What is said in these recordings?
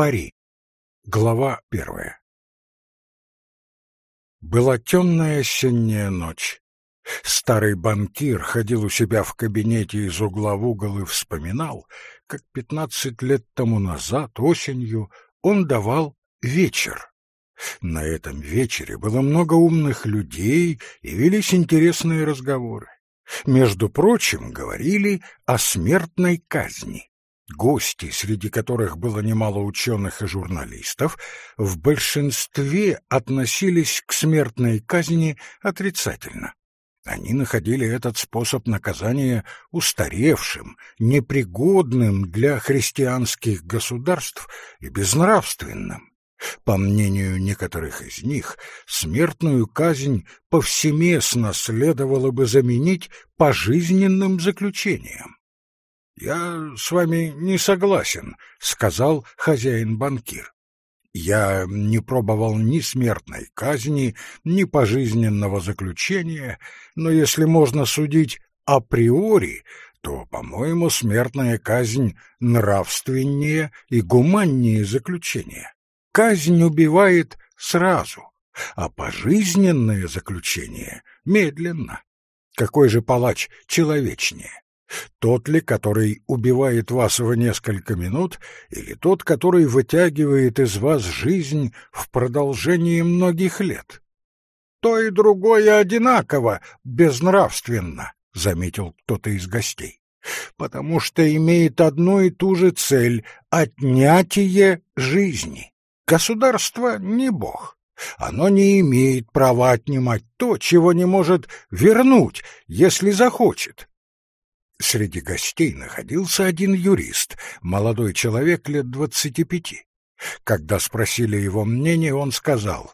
Пари. Глава первая. Была темная осенняя ночь. Старый банкир ходил у себя в кабинете из угла в угол и вспоминал, как пятнадцать лет тому назад, осенью, он давал вечер. На этом вечере было много умных людей и велись интересные разговоры. Между прочим, говорили о смертной казни. Гости, среди которых было немало ученых и журналистов, в большинстве относились к смертной казни отрицательно. Они находили этот способ наказания устаревшим, непригодным для христианских государств и безнравственным. По мнению некоторых из них, смертную казнь повсеместно следовало бы заменить пожизненным заключением. «Я с вами не согласен», — сказал хозяин-банкир. «Я не пробовал ни смертной казни, ни пожизненного заключения, но если можно судить априори, то, по-моему, смертная казнь нравственнее и гуманнее заключения. Казнь убивает сразу, а пожизненное заключение — медленно. Какой же палач человечнее? Тот ли, который убивает вас в несколько минут, или тот, который вытягивает из вас жизнь в продолжении многих лет? То и другое одинаково безнравственно, заметил кто-то из гостей, потому что имеет одну и ту же цель отнятие жизни. Государство не бог. Оно не имеет права отнимать то, чего не может вернуть, если захочет. Среди гостей находился один юрист, молодой человек лет двадцати пяти. Когда спросили его мнение, он сказал,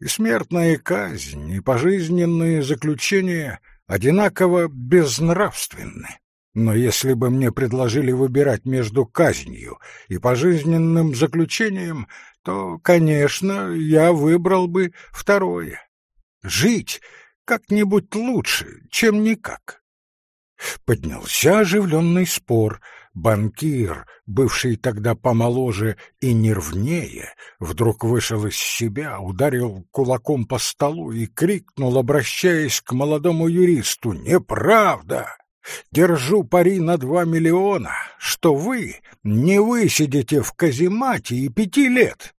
«И смертная казнь, и пожизненные заключения одинаково безнравственны. Но если бы мне предложили выбирать между казнью и пожизненным заключением, то, конечно, я выбрал бы второе. Жить как-нибудь лучше, чем никак». Поднялся оживленный спор. Банкир, бывший тогда помоложе и нервнее, вдруг вышел из себя, ударил кулаком по столу и крикнул, обращаясь к молодому юристу, «Неправда! Держу пари на два миллиона, что вы не высидите в каземате и пяти лет!»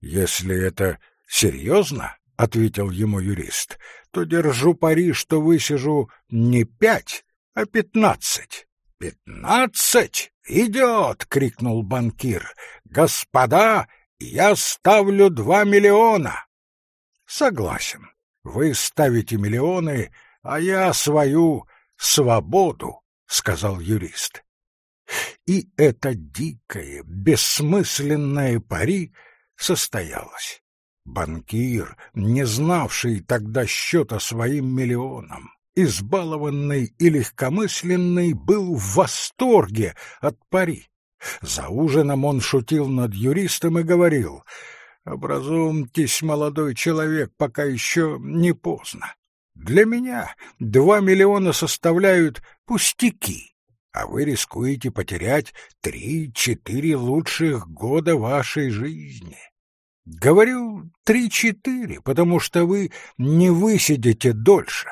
«Если это серьезно, — ответил ему юрист, — то держу пари, что высижу не пять, а пятнадцать. «Пятнадцать? Идет!» — крикнул банкир. «Господа, я ставлю два миллиона!» «Согласен. Вы ставите миллионы, а я свою свободу», — сказал юрист. И это дикое, бессмысленное пари состоялось. Банкир, не знавший тогда счета своим миллионам, избалованный и легкомысленный, был в восторге от пари. За ужином он шутил над юристом и говорил, «Образумьтесь, молодой человек, пока еще не поздно. Для меня два миллиона составляют пустяки, а вы рискуете потерять три-четыре лучших года вашей жизни». Говорю три-четыре, потому что вы не высидите дольше.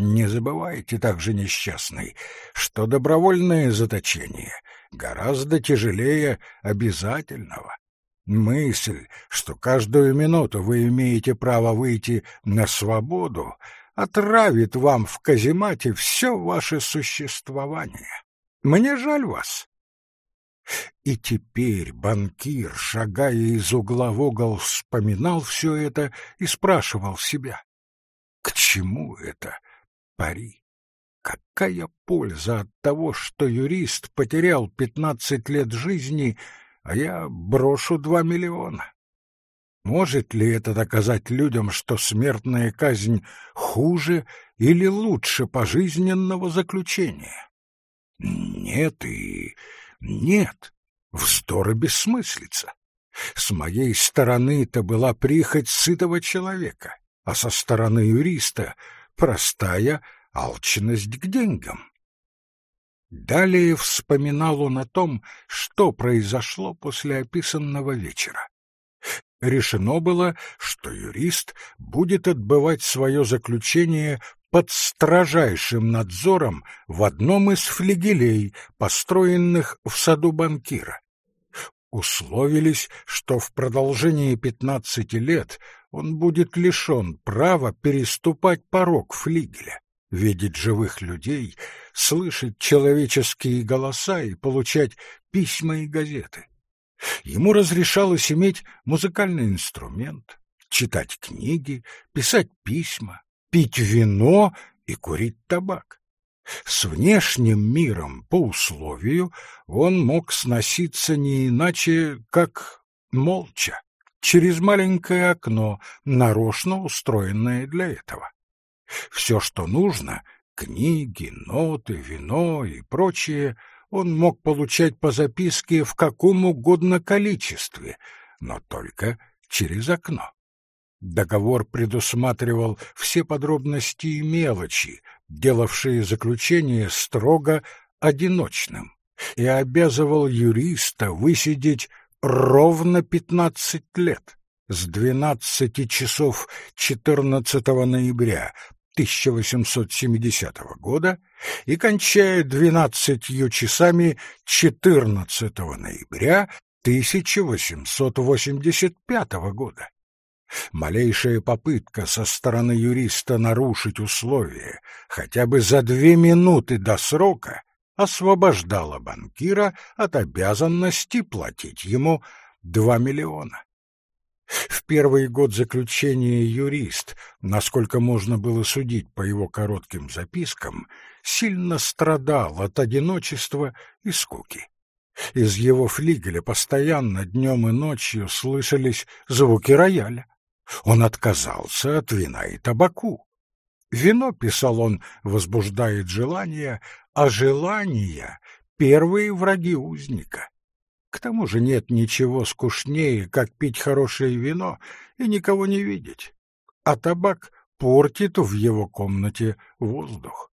Не забывайте также, несчастный, что добровольное заточение гораздо тяжелее обязательного. Мысль, что каждую минуту вы имеете право выйти на свободу, отравит вам в каземате все ваше существование. Мне жаль вас. И теперь банкир, шагая из угла в угол, вспоминал все это и спрашивал себя, к чему это? Пари. Какая польза от того, что юрист потерял пятнадцать лет жизни, а я брошу два миллиона? Может ли это доказать людям, что смертная казнь хуже или лучше пожизненного заключения? Нет и нет. Вздор бессмыслица. С моей стороны это была прихоть сытого человека, а со стороны юриста простая алчность к деньгам. Далее вспоминал он о том, что произошло после описанного вечера. Решено было, что юрист будет отбывать свое заключение под строжайшим надзором в одном из флигелей, построенных в саду банкира. Условились, что в продолжении пятнадцати лет он будет лишен права переступать порог флигеля, видеть живых людей, слышать человеческие голоса и получать письма и газеты. Ему разрешалось иметь музыкальный инструмент, читать книги, писать письма, пить вино и курить табак. С внешним миром по условию он мог сноситься не иначе, как молча, через маленькое окно, нарочно устроенное для этого. Все, что нужно — книги, ноты, вино и прочее — он мог получать по записке в каком угодно количестве, но только через окно. Договор предусматривал все подробности и мелочи, делавшие заключение строго одиночным, и обязывал юриста высидеть ровно пятнадцать лет с двенадцати часов 14 ноября 1870 года и кончая двенадцатью часами 14 ноября 1885 года. Малейшая попытка со стороны юриста нарушить условия хотя бы за две минуты до срока освобождала банкира от обязанности платить ему два миллиона. В первый год заключения юрист, насколько можно было судить по его коротким запискам, сильно страдал от одиночества и скуки. Из его флигеля постоянно днем и ночью слышались звуки рояля. Он отказался от вина и табаку. Вино, писал он, возбуждает желания, а желания — первые враги узника. К тому же нет ничего скучнее, как пить хорошее вино и никого не видеть. А табак портит в его комнате воздух.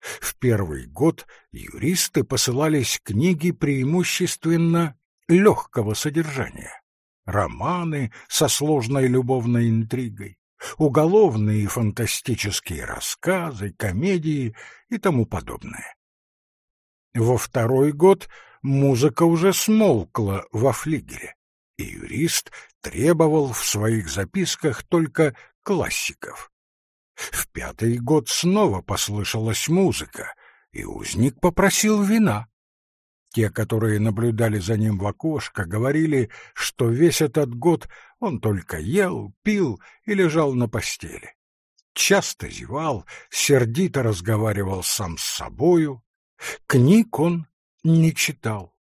В первый год юристы посылались книги преимущественно легкого содержания. Романы со сложной любовной интригой, уголовные и фантастические рассказы, комедии и тому подобное. Во второй год музыка уже смолкла во флигеле, и юрист требовал в своих записках только классиков. В пятый год снова послышалась музыка, и узник попросил вина. Те, которые наблюдали за ним в окошко, говорили, что весь этот год он только ел, пил и лежал на постели. Часто зевал, сердито разговаривал сам с собою. Книг он не читал.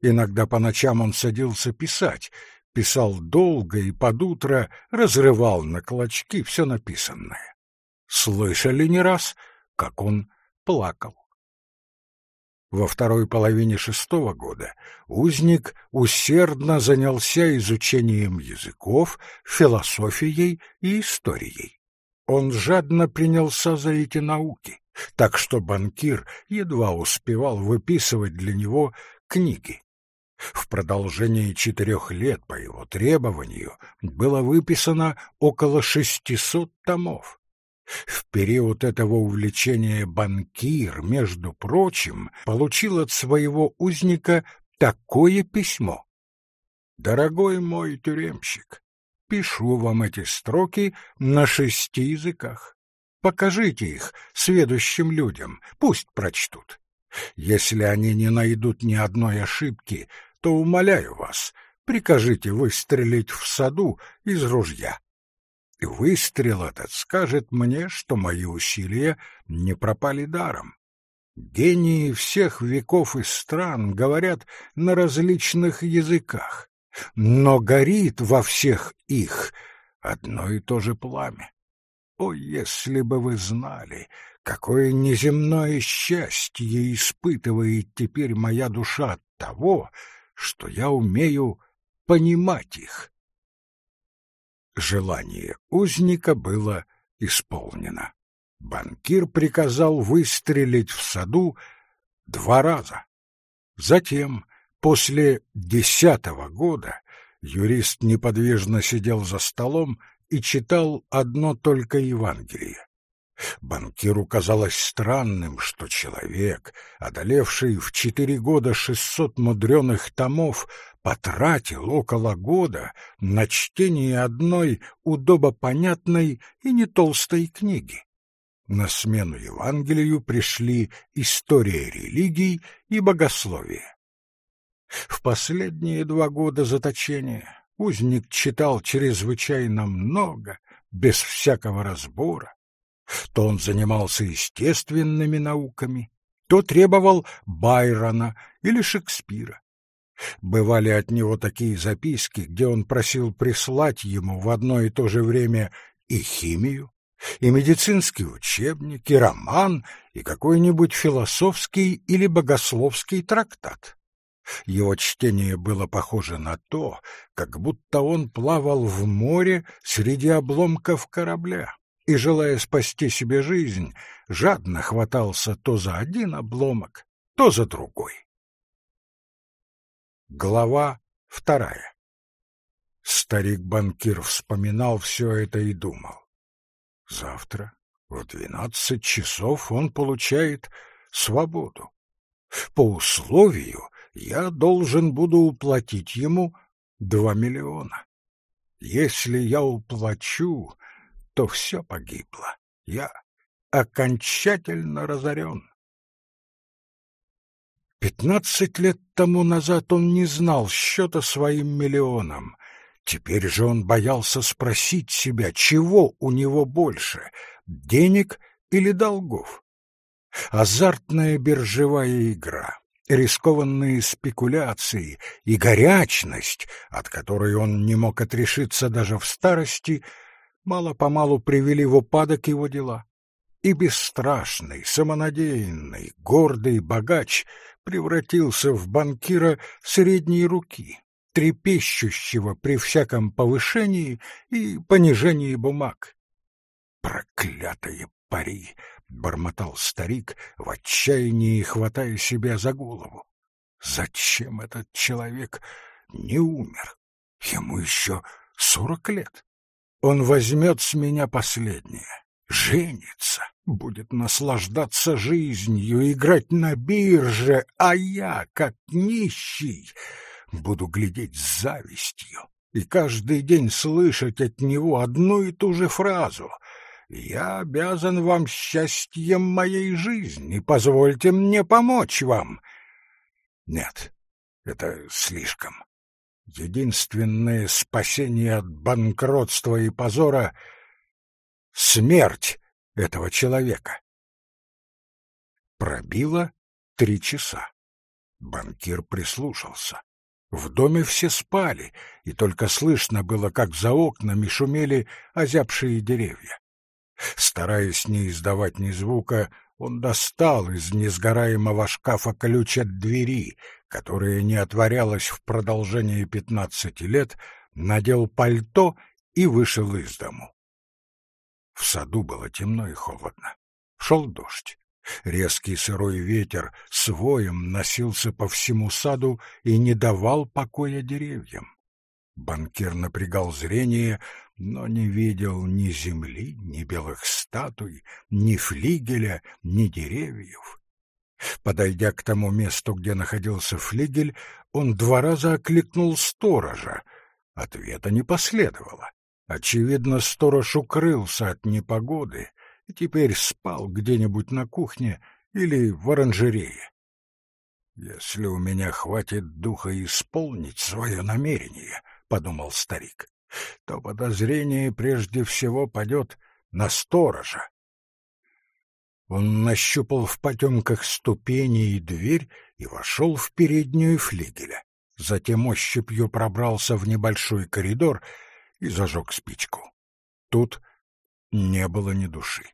Иногда по ночам он садился писать, писал долго и под утро разрывал на клочки все написанное. Слышали не раз, как он плакал. Во второй половине шестого года узник усердно занялся изучением языков, философией и историей. Он жадно принялся за эти науки, так что банкир едва успевал выписывать для него книги. В продолжении четырех лет по его требованию было выписано около шестисот томов. В период этого увлечения банкир, между прочим, получил от своего узника такое письмо. «Дорогой мой тюремщик, пишу вам эти строки на шести языках. Покажите их сведущим людям, пусть прочтут. Если они не найдут ни одной ошибки, то, умоляю вас, прикажите выстрелить в саду из ружья. И выстрел этот скажет мне, что мои усилия не пропали даром. Гении всех веков и стран говорят на различных языках, но горит во всех их одно и то же пламя. О, если бы вы знали, какое неземное счастье испытывает теперь моя душа от того, что я умею понимать их. Желание узника было исполнено. Банкир приказал выстрелить в саду Два раза. Затем, после десятого года, юрист неподвижно сидел за столом и читал одно только Евангелие. Банкиру казалось странным, что человек, одолевший в четыре года шестьсот мудреных томов, потратил около года на чтение одной удобопонятной и не толстой книги. На смену Евангелию пришли история религий и богословие. В последние два года заточения узник читал чрезвычайно много, без всякого разбора. То он занимался естественными науками, то требовал Байрона или Шекспира. Бывали от него такие записки, где он просил прислать ему в одно и то же время и химию, и медицинский учебник, и роман, и какой-нибудь философский или богословский трактат. Его чтение было похоже на то, как будто он плавал в море среди обломков корабля и, желая спасти себе жизнь, жадно хватался то за один обломок, то за другой. Глава вторая Старик-банкир вспоминал все это и думал. Завтра в двенадцать часов он получает свободу. По условию я должен буду уплатить ему два миллиона. Если я уплачу, то все погибло. Я окончательно разорен. Пятнадцать лет тому назад он не знал счета своим миллионам. Теперь же он боялся спросить себя, чего у него больше — денег или долгов. Азартная биржевая игра, рискованные спекуляции и горячность, от которой он не мог отрешиться даже в старости, мало-помалу привели в упадок его дела. И бесстрашный, самонадеянный, гордый богач превратился в банкира средней руки, трепещущего при всяком повышении и понижении бумаг. «Проклятые пари!» — бормотал старик, в отчаянии хватая себя за голову. «Зачем этот человек не умер? Ему еще сорок лет. Он возьмет с меня последнее, женится, будет наслаждаться жизнью, играть на бирже, а я, как нищий, буду глядеть с завистью и каждый день слышать от него одну и ту же фразу «Я обязан вам счастьем моей жизни, позвольте мне помочь вам». Нет, это слишком. Единственное спасение от банкротства и позора — смерть этого человека. Пробило три часа. Банкир прислушался. В доме все спали, и только слышно было, как за окнами шумели озябшие деревья. Стараясь не издавать ни звука, он достал из несгораемого шкафа ключ от двери, которая не отворялась в продолжении пятнадцати лет, надел пальто и вышел из дому. В саду было темно и холодно. Шел дождь. Резкий сырой ветер с воем носился по всему саду и не давал покоя деревьям. Банкир напрягал зрение, но не видел ни земли, ни белых статуй, ни флигеля, ни деревьев. Подойдя к тому месту, где находился флигель, он два раза окликнул сторожа. Ответа не последовало. Очевидно, сторож укрылся от непогоды и теперь спал где-нибудь на кухне или в оранжерее. «Если у меня хватит духа исполнить свое намерение», — подумал старик, — «то подозрение прежде всего падет на сторожа. Он нащупал в потемках ступени и дверь и вошел в переднюю флигеля. Затем ощупью пробрался в небольшой коридор и зажег спичку. Тут не было ни души.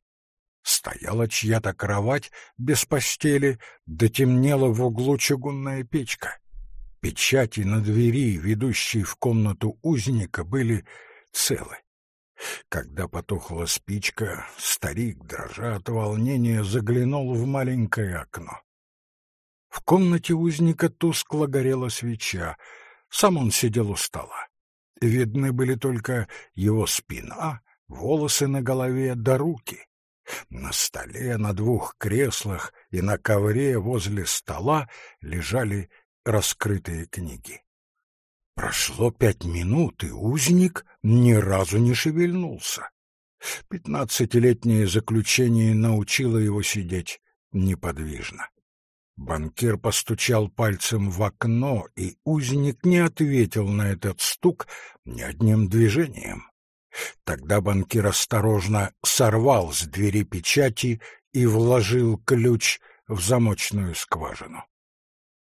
Стояла чья-то кровать без постели, да темнела в углу чугунная печка. Печати на двери, ведущей в комнату узника, были целы. Когда потухла спичка, старик, дрожа от волнения, заглянул в маленькое окно. В комнате узника тускло горела свеча. Сам он сидел у стола. Видны были только его спина, волосы на голове да руки. На столе, на двух креслах и на ковре возле стола лежали раскрытые книги. Прошло пять минут, и узник ни разу не шевельнулся. Пятнадцатилетнее заключение научило его сидеть неподвижно. Банкир постучал пальцем в окно, и узник не ответил на этот стук ни одним движением. Тогда банкир осторожно сорвал с двери печати и вложил ключ в замочную скважину.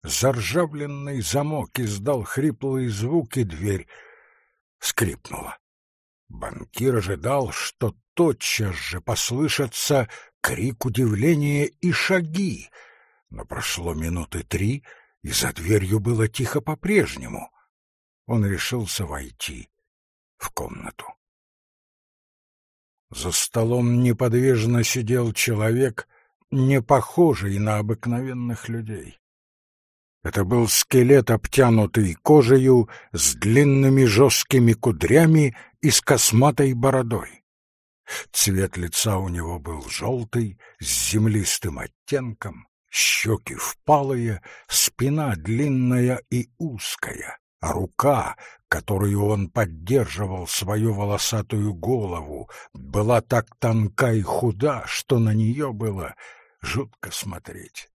Заржавленный замок издал хриплые звуки, дверь скрипнула. Банкир ожидал, что тотчас же послышатся крик удивления и шаги, но прошло минуты три, и за дверью было тихо по-прежнему. Он решился войти в комнату. За столом неподвижно сидел человек, не похожий на обыкновенных людей. Это был скелет, обтянутый кожею, с длинными жесткими кудрями и с косматой бородой. Цвет лица у него был желтый, с землистым оттенком, щеки впалые, спина длинная и узкая, а рука, которую он поддерживал свою волосатую голову, была так тонка и худа, что на нее было жутко смотреть.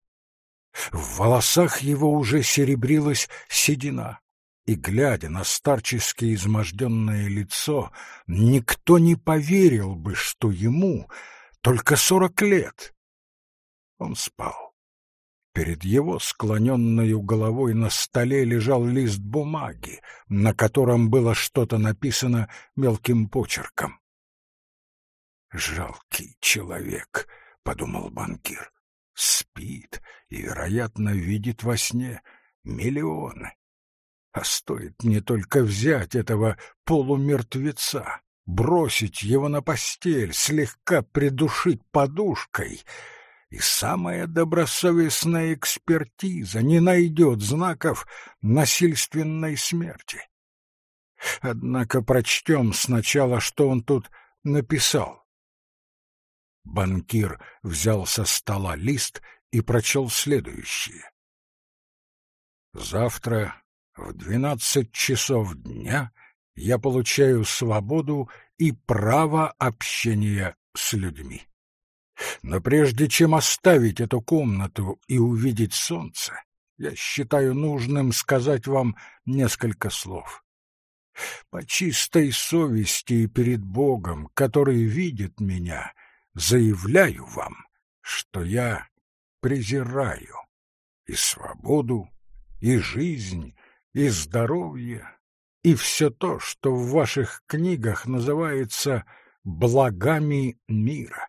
В волосах его уже серебрилась седина, и, глядя на старчески изможденное лицо, никто не поверил бы, что ему только сорок лет. Он спал. Перед его склоненной головой на столе лежал лист бумаги, на котором было что-то написано мелким почерком. «Жалкий человек», — подумал банкир, — «спит и, вероятно, видит во сне миллионы. А стоит мне только взять этого полумертвеца, бросить его на постель, слегка придушить подушкой — и самая добросовестная экспертиза не найдет знаков насильственной смерти. Однако прочтем сначала, что он тут написал. Банкир взял со стола лист и прочел следующее. «Завтра в двенадцать часов дня я получаю свободу и право общения с людьми. Но прежде чем оставить эту комнату и увидеть солнце, я считаю нужным сказать вам несколько слов. По чистой совести и перед Богом, который видит меня, заявляю вам, что я презираю и свободу, и жизнь, и здоровье, и все то, что в ваших книгах называется благами мира.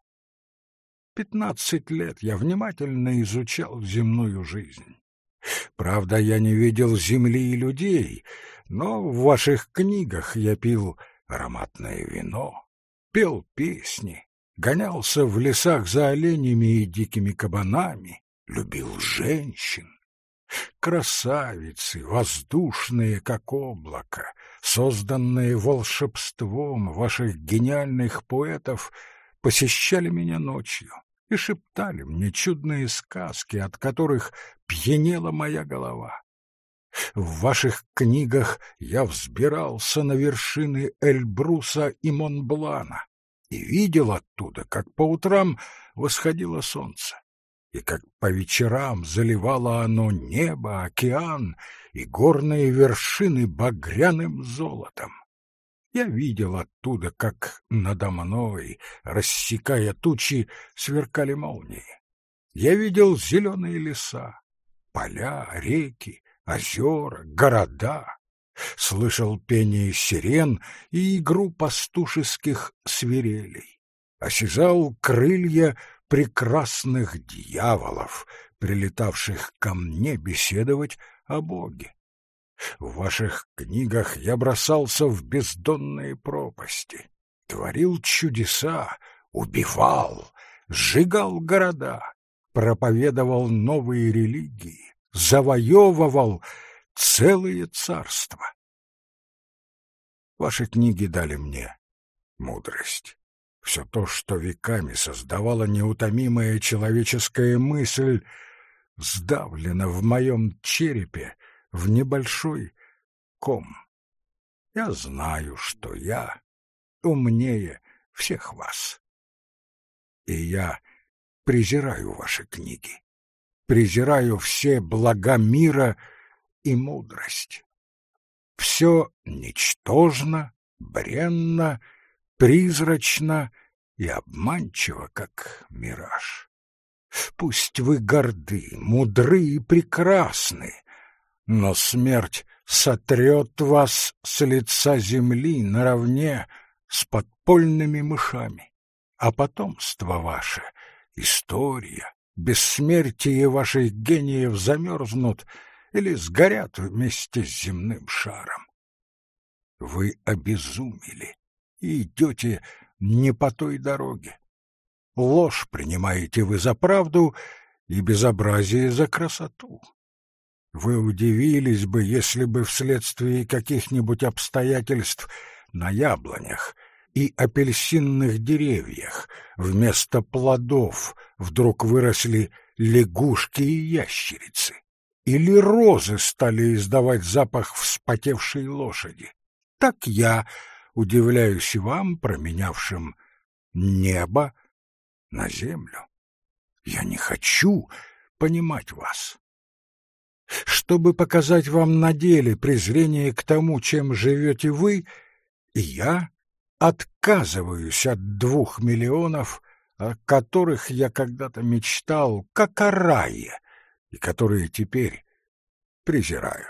Пятнадцать лет я внимательно изучал земную жизнь. Правда, я не видел земли и людей, но в ваших книгах я пил ароматное вино, пел песни, гонялся в лесах за оленями и дикими кабанами, любил женщин. Красавицы, воздушные, как облако, созданные волшебством ваших гениальных поэтов — посещали меня ночью и шептали мне чудные сказки, от которых пьянела моя голова. В ваших книгах я взбирался на вершины Эльбруса и Монблана и видел оттуда, как по утрам восходило солнце, и как по вечерам заливало оно небо, океан и горные вершины багряным золотом. Я видел оттуда, как надо мной, рассекая тучи, сверкали молнии. Я видел зеленые леса, поля, реки, озера, города. Слышал пение сирен и игру пастушеских свирелей. Осязал крылья прекрасных дьяволов, прилетавших ко мне беседовать о Боге. В ваших книгах я бросался в бездонные пропасти, творил чудеса, убивал, сжигал города, проповедовал новые религии, завоевывал целые царства. Ваши книги дали мне мудрость. Все то, что веками создавала неутомимая человеческая мысль, сдавлено в моем черепе в небольшой ком. Я знаю, что я умнее всех вас. И я презираю ваши книги, презираю все блага мира и мудрость. Все ничтожно, бренно, призрачно и обманчиво, как мираж. Пусть вы горды, мудры и прекрасны, но смерть сотрет вас с лица земли наравне с подпольными мышами, а потомство ваше, история, бессмертие ваших гениев замерзнут или сгорят вместе с земным шаром. Вы обезумели и идете не по той дороге. Ложь принимаете вы за правду и безобразие за красоту. Вы удивились бы, если бы вследствие каких-нибудь обстоятельств на яблонях и апельсинных деревьях вместо плодов вдруг выросли лягушки и ящерицы. Или розы стали издавать запах вспотевшей лошади. Так я удивляюсь и вам, променявшим небо на землю. Я не хочу понимать вас. Чтобы показать вам на деле презрение к тому, чем живете вы, я отказываюсь от двух миллионов, о которых я когда-то мечтал, как о рае, и которые теперь презираю.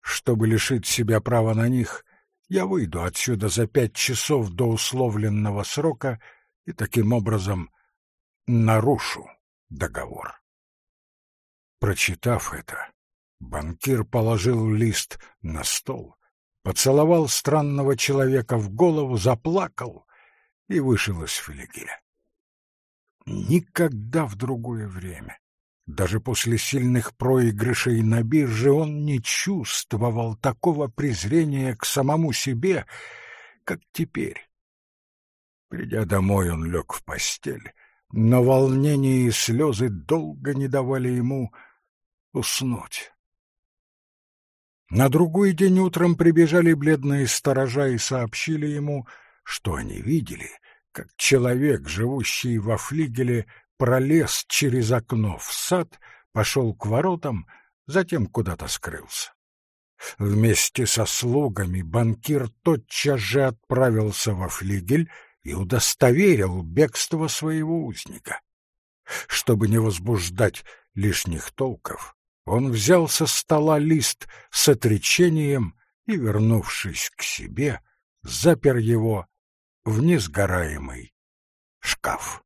Чтобы лишить себя права на них, я выйду отсюда за пять часов до условленного срока и таким образом нарушу договор. Прочитав это, банкир положил лист на стол, поцеловал странного человека в голову, заплакал и вышел из филигеля. Никогда в другое время, даже после сильных проигрышей на бирже, он не чувствовал такого презрения к самому себе, как теперь. Придя домой, он лег в постель, но волнение и слезы долго не давали ему уснуть. На другой день утром прибежали бледные сторожа и сообщили ему, что они видели, как человек, живущий во флигеле, пролез через окно в сад, пошел к воротам, затем куда-то скрылся. Вместе со слугами банкир тотчас же отправился во флигель и удостоверил бегство своего узника. Чтобы не возбуждать лишних толков, он взял со стола лист с отречением и, вернувшись к себе, запер его в несгораемый шкаф.